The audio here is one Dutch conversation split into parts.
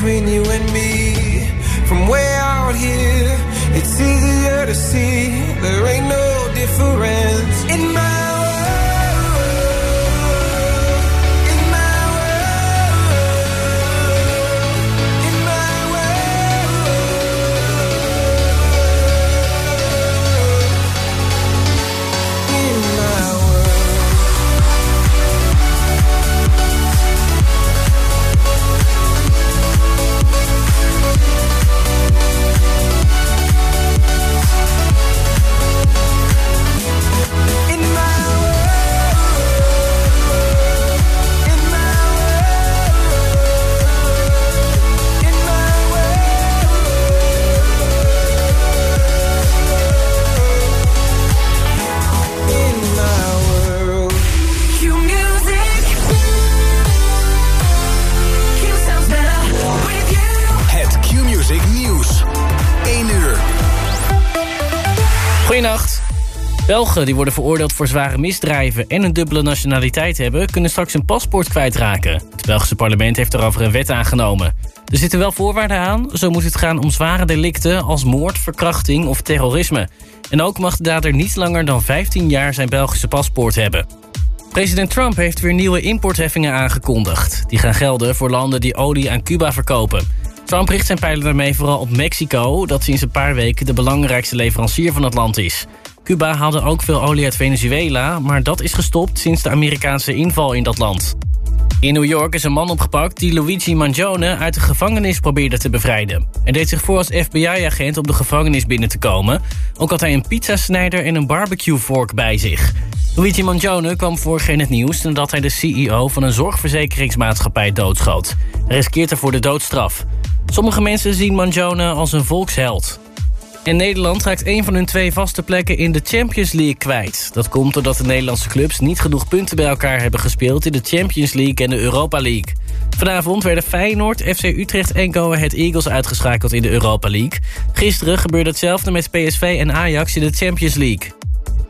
between you and me. From way out here, it's easier to see Belgen die worden veroordeeld voor zware misdrijven en een dubbele nationaliteit hebben... kunnen straks een paspoort kwijtraken. Het Belgische parlement heeft daarover een wet aangenomen. Er zitten wel voorwaarden aan. Zo moet het gaan om zware delicten als moord, verkrachting of terrorisme. En ook mag de dader niet langer dan 15 jaar zijn Belgische paspoort hebben. President Trump heeft weer nieuwe importheffingen aangekondigd. Die gaan gelden voor landen die olie aan Cuba verkopen. Trump richt zijn pijlen daarmee vooral op Mexico... dat sinds een paar weken de belangrijkste leverancier van het land is. Cuba haalde ook veel olie uit Venezuela... maar dat is gestopt sinds de Amerikaanse inval in dat land. In New York is een man opgepakt die Luigi Mangione uit de gevangenis probeerde te bevrijden. Hij deed zich voor als FBI-agent om de gevangenis binnen te komen. Ook had hij een pizzasnijder en een barbecue-vork bij zich. Luigi Mangione kwam vorig in het nieuws nadat hij de CEO van een zorgverzekeringsmaatschappij doodschoot. Hij riskeert ervoor de doodstraf. Sommige mensen zien Mangione als een volksheld. En Nederland raakt een van hun twee vaste plekken in de Champions League kwijt. Dat komt doordat de Nederlandse clubs niet genoeg punten bij elkaar hebben gespeeld... in de Champions League en de Europa League. Vanavond werden Feyenoord, FC Utrecht en Go Eagles uitgeschakeld in de Europa League. Gisteren gebeurde hetzelfde met PSV en Ajax in de Champions League.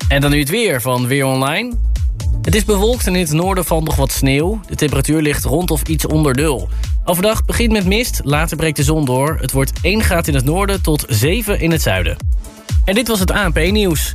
En dan nu het weer van Weer Online. Het is bewolkt en in het noorden valt nog wat sneeuw. De temperatuur ligt rond of iets onder nul. Overdag begint met mist, later breekt de zon door. Het wordt 1 graad in het noorden tot 7 in het zuiden. En dit was het ANP-nieuws.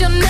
your not.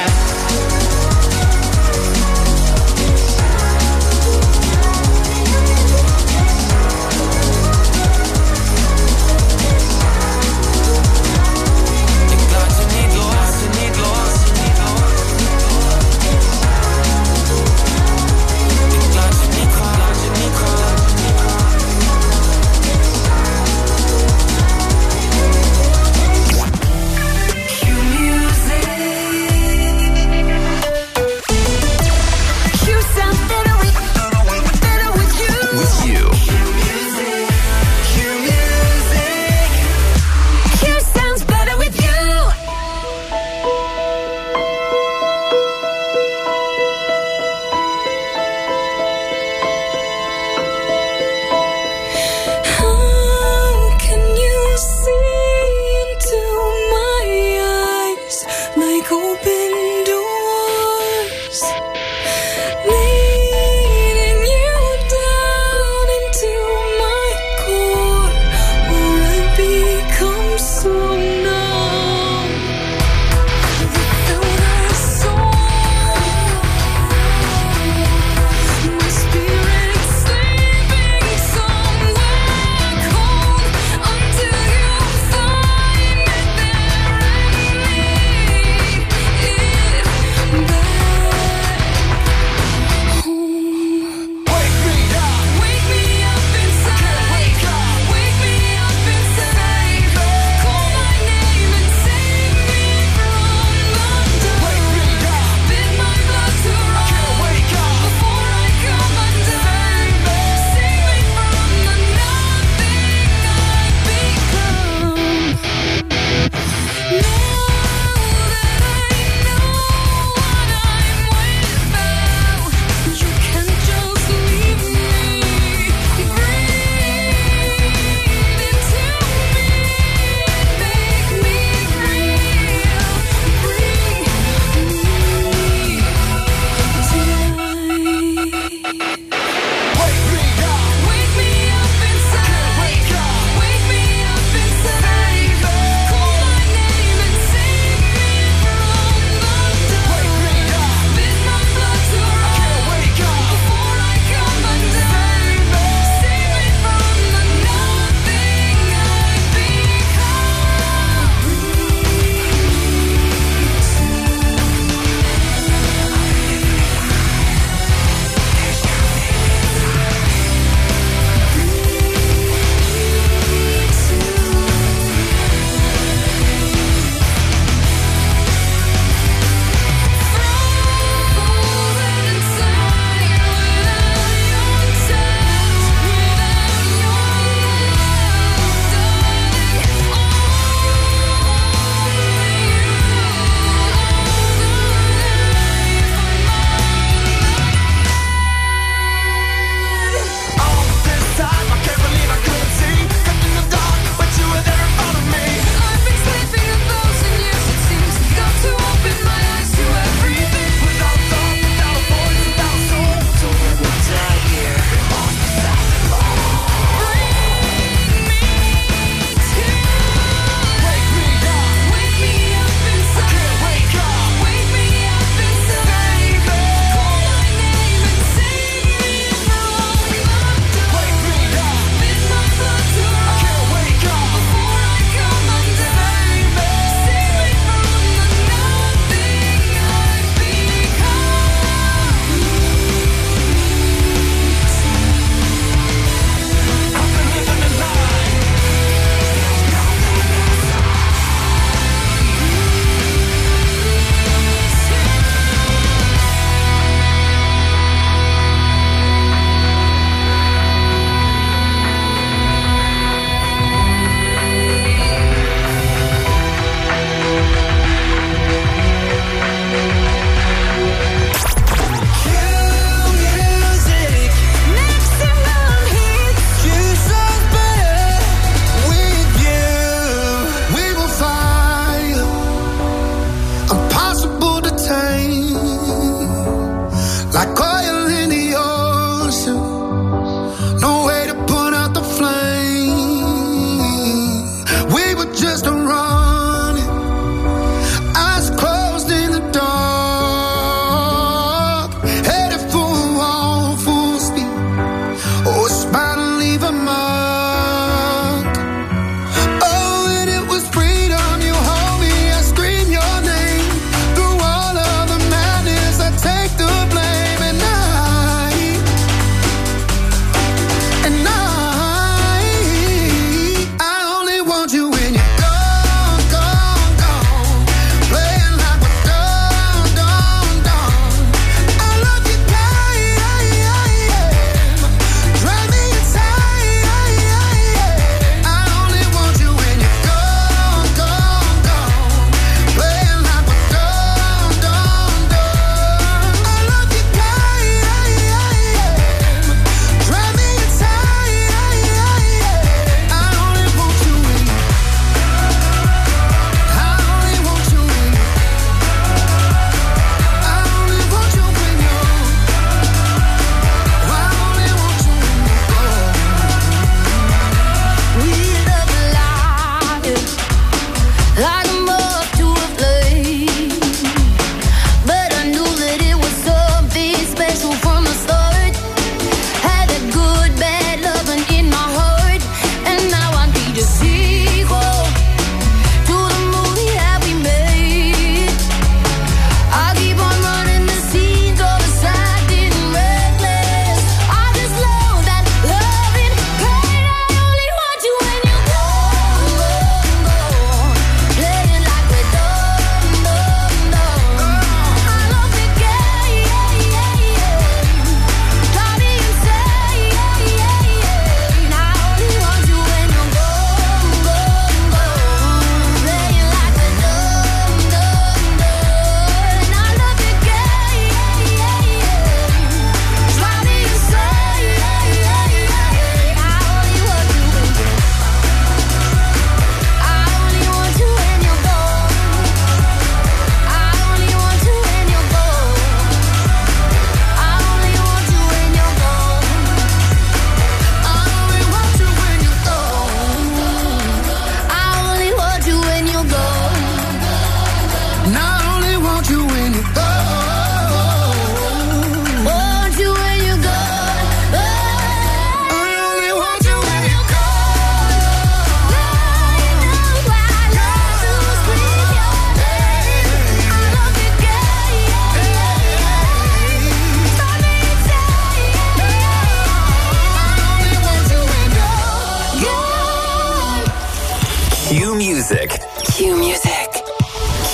Q Music. Q Music.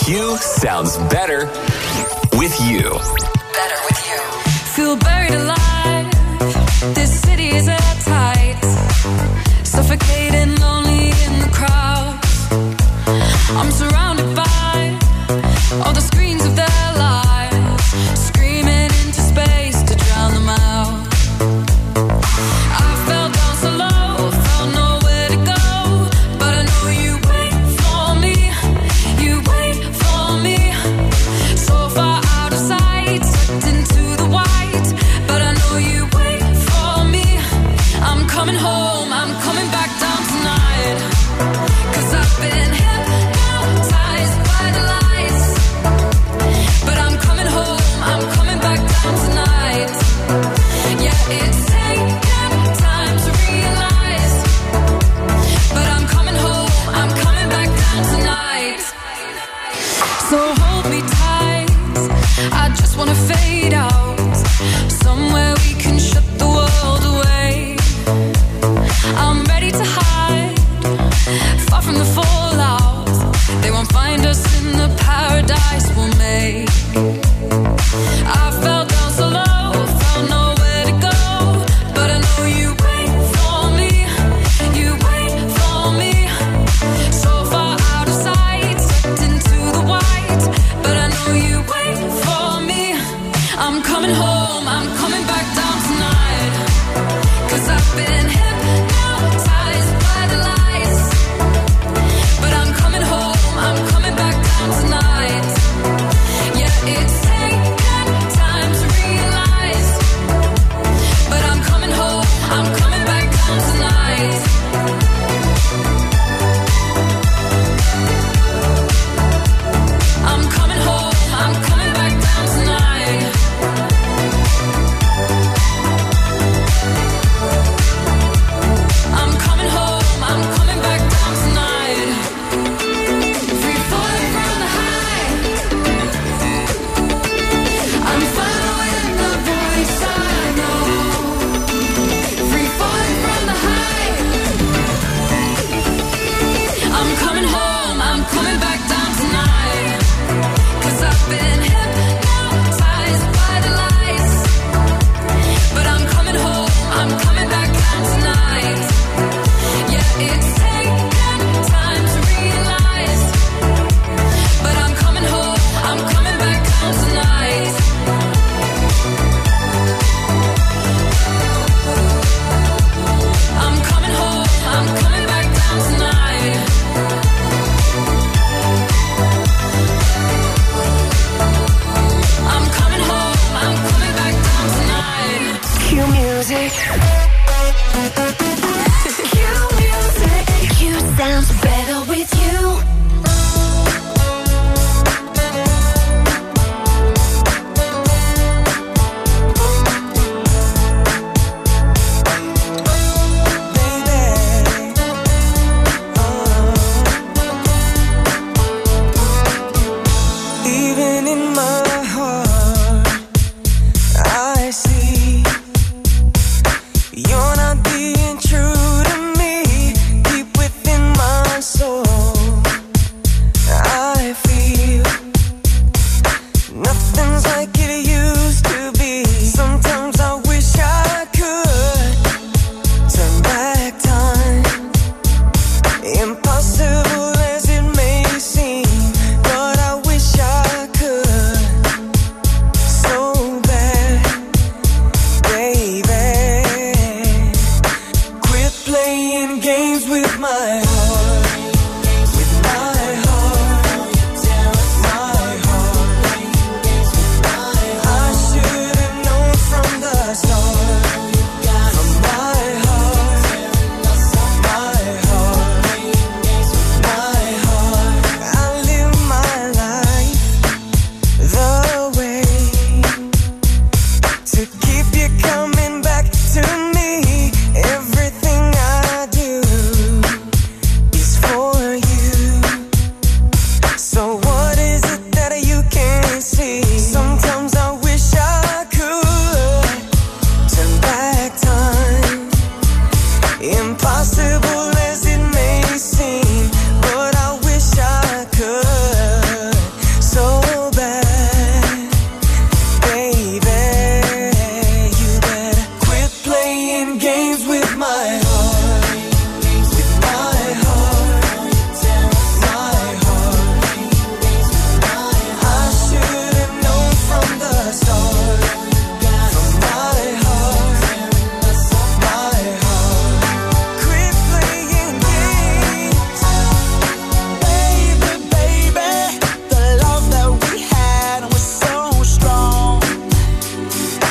Q sounds better with you. Better with you. Feel buried alive. This city is airtight. Suffocating, lonely in the crowd. I'm surrounded by all the screens.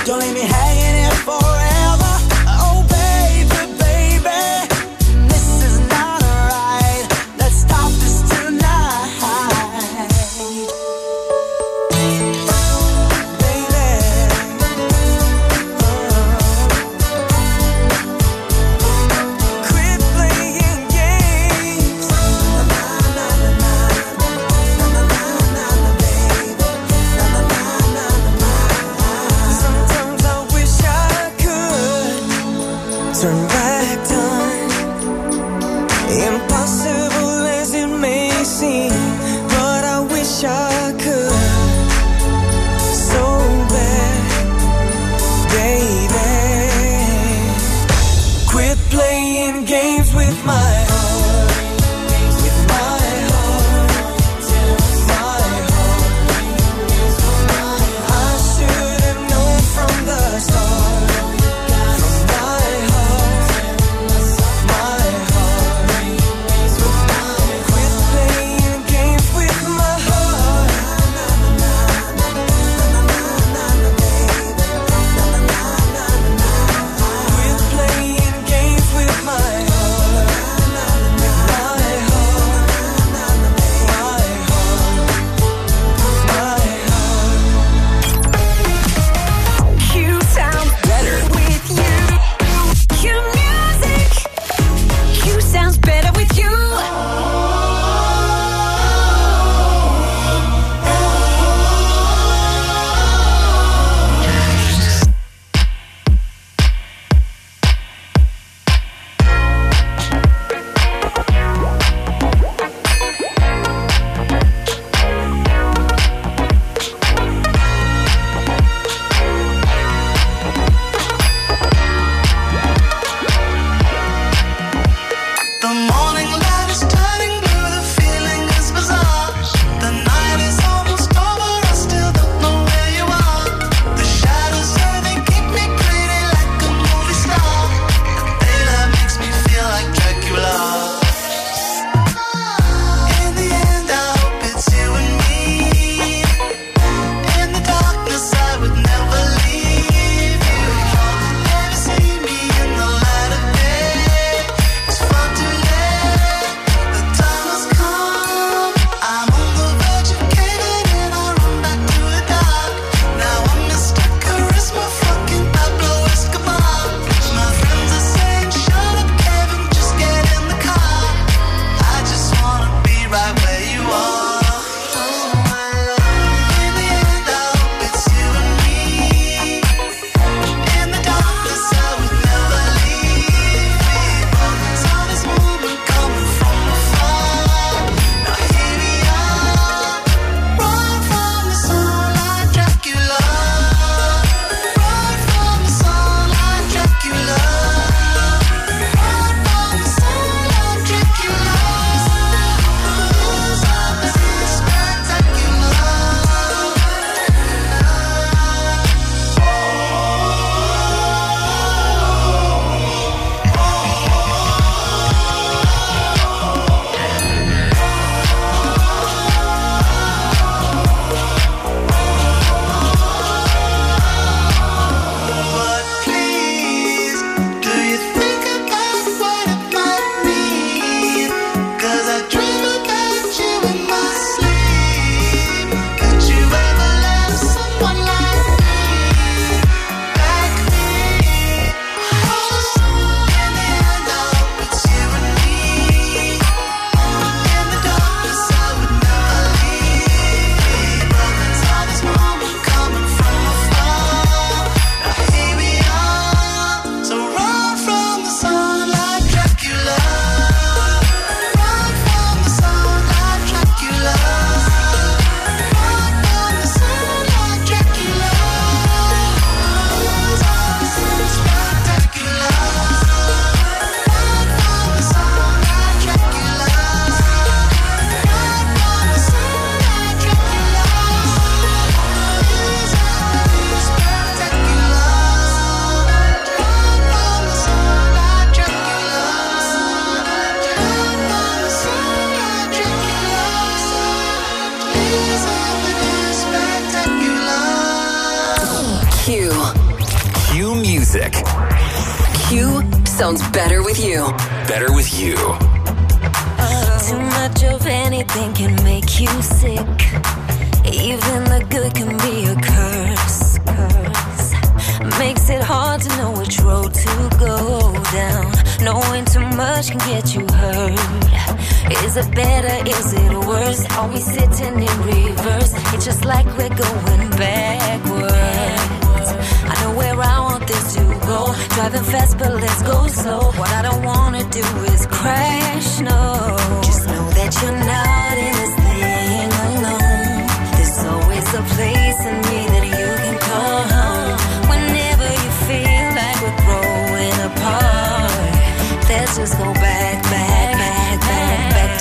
Don't leave me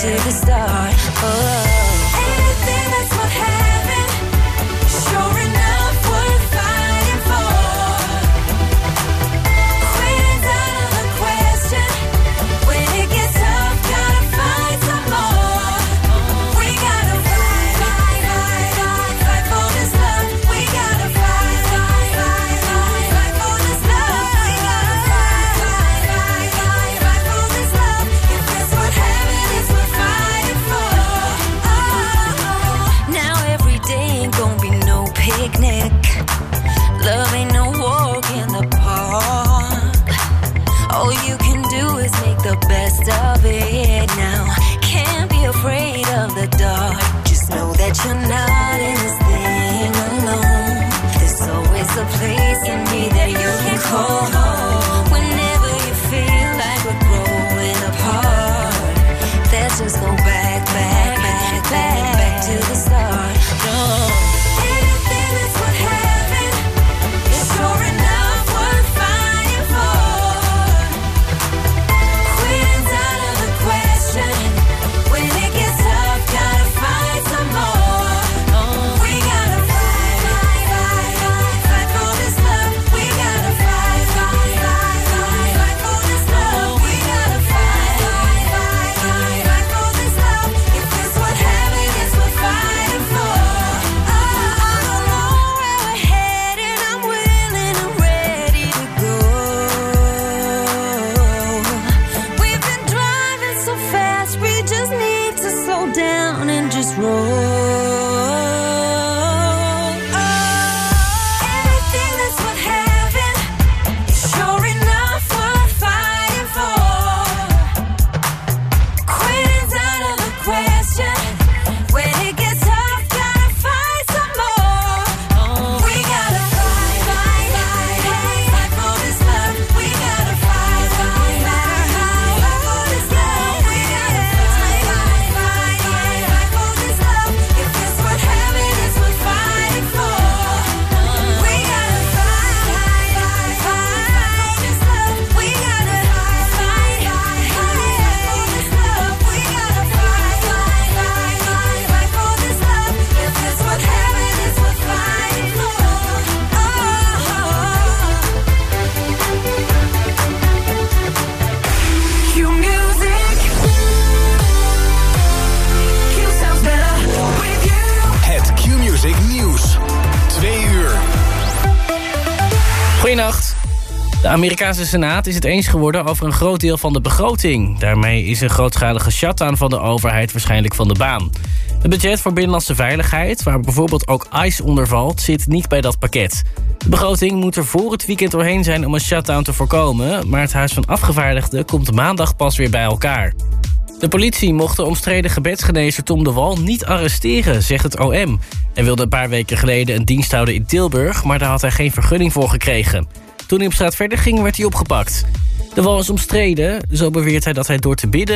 to the Amerikaanse Senaat is het eens geworden over een groot deel van de begroting. Daarmee is een grootschalige shutdown van de overheid waarschijnlijk van de baan. Het budget voor binnenlandse veiligheid, waar bijvoorbeeld ook ICE onder valt, zit niet bij dat pakket. De begroting moet er voor het weekend doorheen zijn om een shutdown te voorkomen... maar het Huis van Afgevaardigden komt maandag pas weer bij elkaar. De politie mocht de omstreden gebedsgenezer Tom de Wal niet arresteren, zegt het OM. Hij wilde een paar weken geleden een dienst houden in Tilburg... maar daar had hij geen vergunning voor gekregen. Toen hij op straat verder ging, werd hij opgepakt. De Wal is omstreden, zo beweert hij dat hij door te bidden...